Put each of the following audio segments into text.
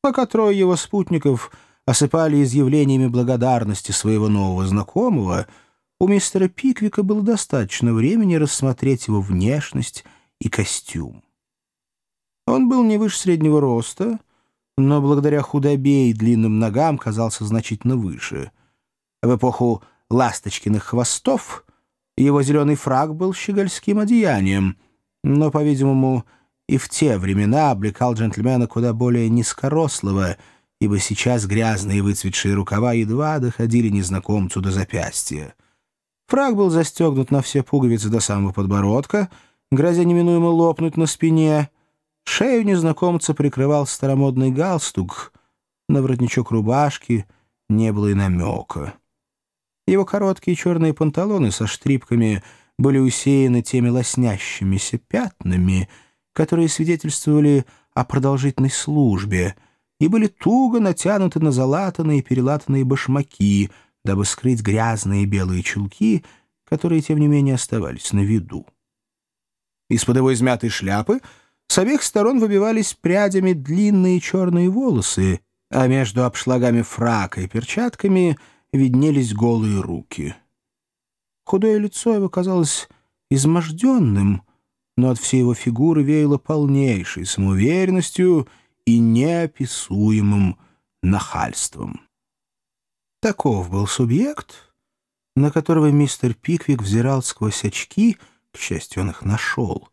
Пока трое его спутников осыпали изъявлениями благодарности своего нового знакомого, у мистера Пиквика было достаточно времени рассмотреть его внешность и костюм. Он был не выше среднего роста, но благодаря худобе и длинным ногам казался значительно выше. В эпоху ласточкиных хвостов его зеленый фраг был щегольским одеянием, но, по-видимому, и в те времена облекал джентльмена куда более низкорослого, ибо сейчас грязные выцветшие рукава едва доходили незнакомцу до запястья. Фраг был застегнут на все пуговицы до самого подбородка, грозя неминуемо лопнуть на спине. Шею незнакомца прикрывал старомодный галстук, на воротничок рубашки не было и намека. Его короткие черные панталоны со штрипками были усеяны теми лоснящимися пятнами, которые свидетельствовали о продолжительной службе, и были туго натянуты на залатанные и перелатанные башмаки, дабы скрыть грязные белые чулки, которые, тем не менее, оставались на виду. Из-под его измятой шляпы с обеих сторон выбивались прядями длинные черные волосы, а между обшлагами фрака и перчатками — виднелись голые руки. Худое лицо его казалось изможденным, но от всей его фигуры веяло полнейшей самоуверенностью и неописуемым нахальством. Таков был субъект, на которого мистер Пиквик взирал сквозь очки, к счастью, он их нашел.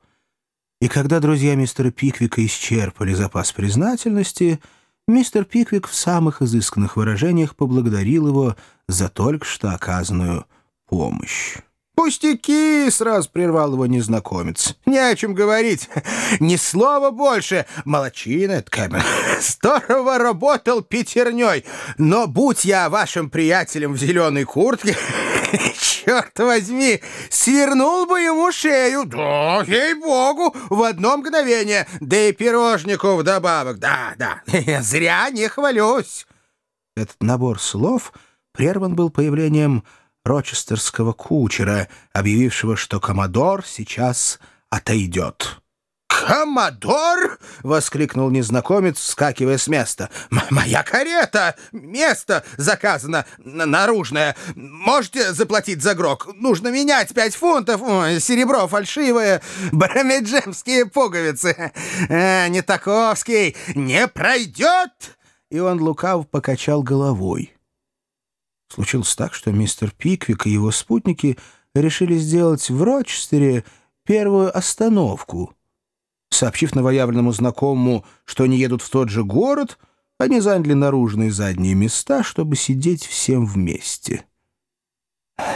И когда друзья мистера Пиквика исчерпали запас признательности — мистер Пиквик в самых изысканных выражениях поблагодарил его за только что оказанную помощь. «Пустяки!» — сразу прервал его незнакомец. «Не о чем говорить. Ни слова больше. Молодчина, Кэббин. Здорово работал пятерней. Но будь я вашим приятелем в зеленой куртке, черт возьми, свернул бы ему шею. Да, ей-богу, в одно мгновение. Да и пирожнику вдобавок. Да, да, зря не хвалюсь». Этот набор слов прерван был появлением рочестерского кучера, объявившего, что Комодор сейчас отойдет. «Коммодор!» — воскликнул незнакомец, вскакивая с места. «Моя карета! Место заказано наружное. Можете заплатить за грок? Нужно менять пять фунтов. Серебро фальшивое, брамеджемские пуговицы. А, не таковский, не пройдет!» И он лукав покачал головой. Случилось так, что мистер Пиквик и его спутники решили сделать в Рочестере первую остановку. Сообщив новоявленному знакомому, что они едут в тот же город, они заняли наружные задние места, чтобы сидеть всем вместе.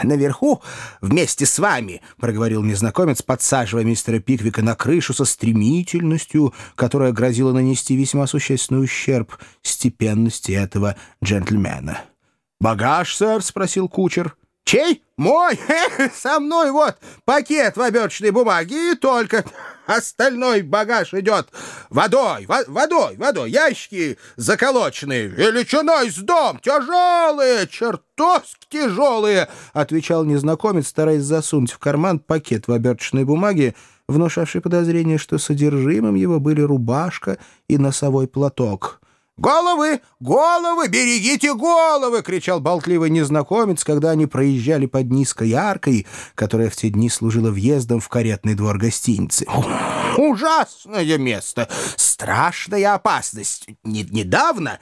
«Наверху вместе с вами», — проговорил незнакомец, подсаживая мистера Пиквика на крышу со стремительностью, которая грозила нанести весьма существенный ущерб степенности этого джентльмена. «Багаж, сэр?» — спросил кучер. «Чей? Мой? Со мной вот пакет в оберточной бумаге и только остальной багаж идет водой, во водой, водой, ящики заколоченные, величиной с дом, тяжелые, чертовски тяжелые!» — отвечал незнакомец, стараясь засунуть в карман пакет в оберточной бумаге, внушавший подозрение, что содержимым его были рубашка и носовой платок. «Головы! Головы! Берегите головы!» — кричал болтливый незнакомец, когда они проезжали под низкой аркой, которая в те дни служила въездом в каретный двор гостиницы. «Ужасное место! Страшная опасность! Недавно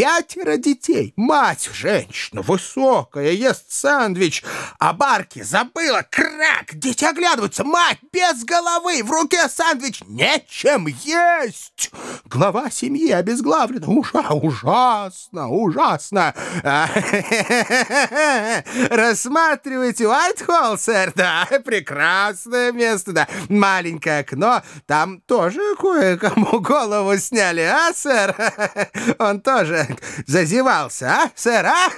Пятеро детей, мать, женщина, высокая, ест сэндвич, а барки забыла, крак, дети оглядываются, мать без головы, в руке сэндвич, нечем есть. Глава семьи обезглавлена, Ужа, ужасно, ужасно. Рассматривайте Уайтхолл, сэр, да, прекрасное место, да, маленькое окно, там тоже кое-кому голову сняли, а, сэр? Он тоже зазевался, а, сэр, а?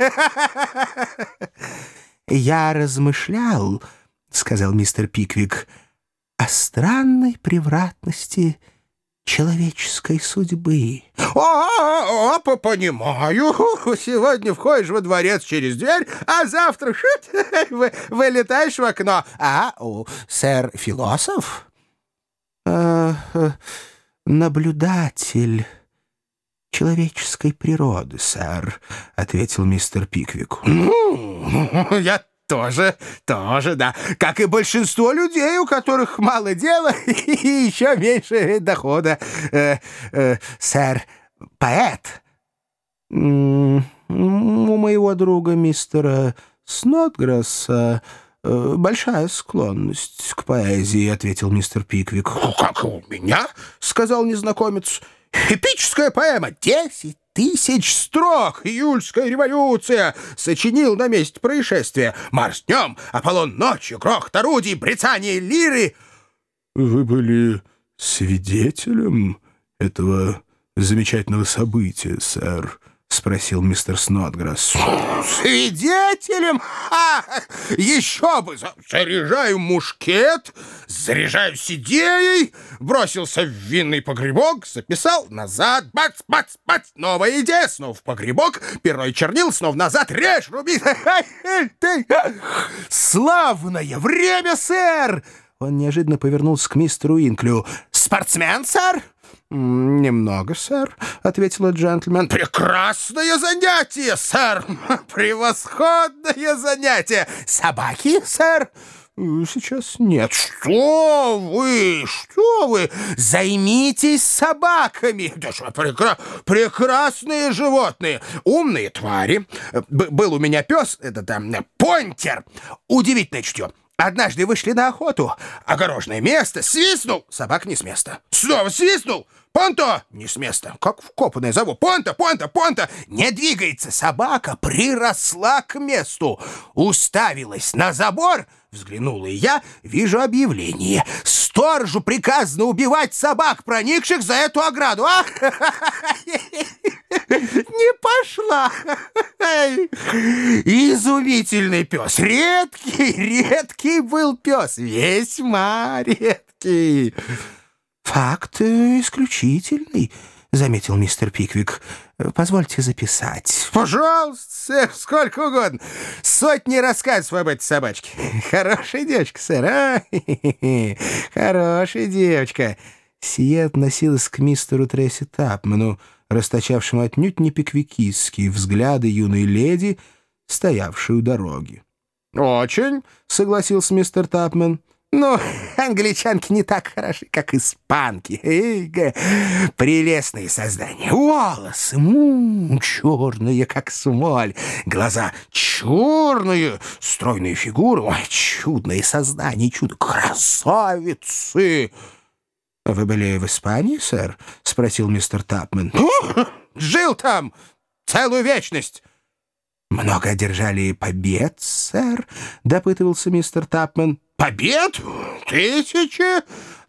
«Я размышлял, — сказал мистер Пиквик, — о странной превратности человеческой судьбы». «О, -о, -о понимаю. Сегодня входишь во дворец через дверь, а завтра шит, вы, вылетаешь в окно. А, о, сэр, философ?» э, э, «Наблюдатель». Человеческой природы, сэр», — ответил мистер Пиквик. Ну, я тоже, тоже, да. Как и большинство людей, у которых мало дела и еще меньше дохода. Э, э, сэр, поэт. У моего друга мистера Снотграсса э, большая склонность к поэзии, — ответил мистер Пиквик. «Как у меня?» — сказал незнакомец. «Эпическая поэма! Десять тысяч строк! Июльская революция! Сочинил на месте происшествия! Марс днем, Аполлон ночью, грохот орудий, брецание лиры!» «Вы были свидетелем этого замечательного события, сэр?» — спросил мистер Снотграсс. «Свидетелем? Ха! Еще бы! Заряжаю мушкет, заряжаю с идеей, бросился в винный погребок, записал назад, бац, бац, бац, новая идея, снова в погребок, перо и чернил, снова назад, режь, руби. Славное время, сэр!» Он неожиданно повернулся к мистеру Инклю. «Спортсмен, сэр?» «Немного, сэр», — ответила джентльмен. «Прекрасное занятие, сэр! Превосходное занятие! Собаки, сэр?» «Сейчас нет». «Что вы? Что вы? Займитесь собаками! Это же прекра... прекрасные животные! Умные твари! Б был у меня пес, это там, понтер! Удивительное чутье! Однажды вышли на охоту. Огорожное место. Свистнул. Собака не с места. Снова свистнул. Понто! Не с места. Как вкопанное зову. Понто, понто, понто! Не двигается. Собака приросла к месту. Уставилась на забор. Взглянула и я, вижу объявление. Сторожу приказано убивать собак, проникших за эту ограду. А? Не пошла. Изумительный пес. Редкий, редкий был пес. Весьма редкий. «Факт исключительный», — заметил мистер Пиквик. «Позвольте записать». «Пожалуйста, сэр, сколько угодно. Сотни рассказов об этой собачке. Хорошая девочка, сэр, а? Хорошая девочка». Сие относилось к мистеру Тресси Тапману, расточавшему отнюдь не пиквикистские взгляды юной леди, стоявшей у дороги. «Очень», — согласился мистер Тапман. Ну, англичанки не так хороши, как испанки. Эйга, прелестные создания. Волосы м -м, черные, как смоль. Глаза черные, стройные фигуры. Ой, чудные создания, чудо. Красавицы! — Вы были в Испании, сэр? — спросил мистер Тапмен. — Жил там целую вечность. — Много одержали побед, сэр? — допытывался мистер Тапмен. Побед? Тысячи?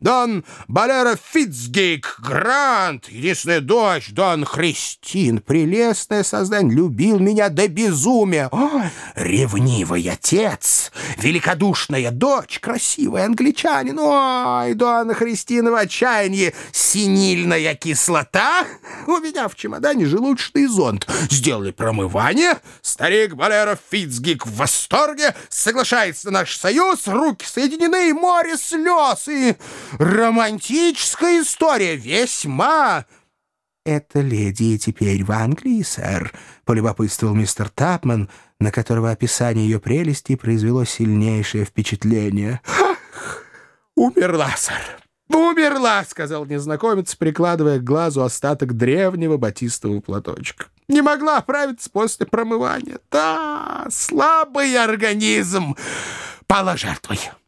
Дон Балера Фитцгейк, Грант, единственная дочь, Дон Христин, прелестное создание, любил меня до безумия. Ой, ревнивый отец, великодушная дочь, красивый англичанин. Ой, Дон Христина в отчаянии, синильная кислота. У меня в чемодане желудочный зонт. Сделали промывание. Старик Балера Фитцгейк в восторге, соглашается на наш союз, руки соединены, море слез и... Романтическая история, весьма. «Это леди теперь в Англии, сэр», — полюбопытствовал мистер Тапман, на которого описание ее прелести произвело сильнейшее впечатление. «Умерла, сэр, умерла», — сказал незнакомец, прикладывая к глазу остаток древнего батистового платочка. «Не могла оправиться после промывания. Да, слабый организм пала жертвой».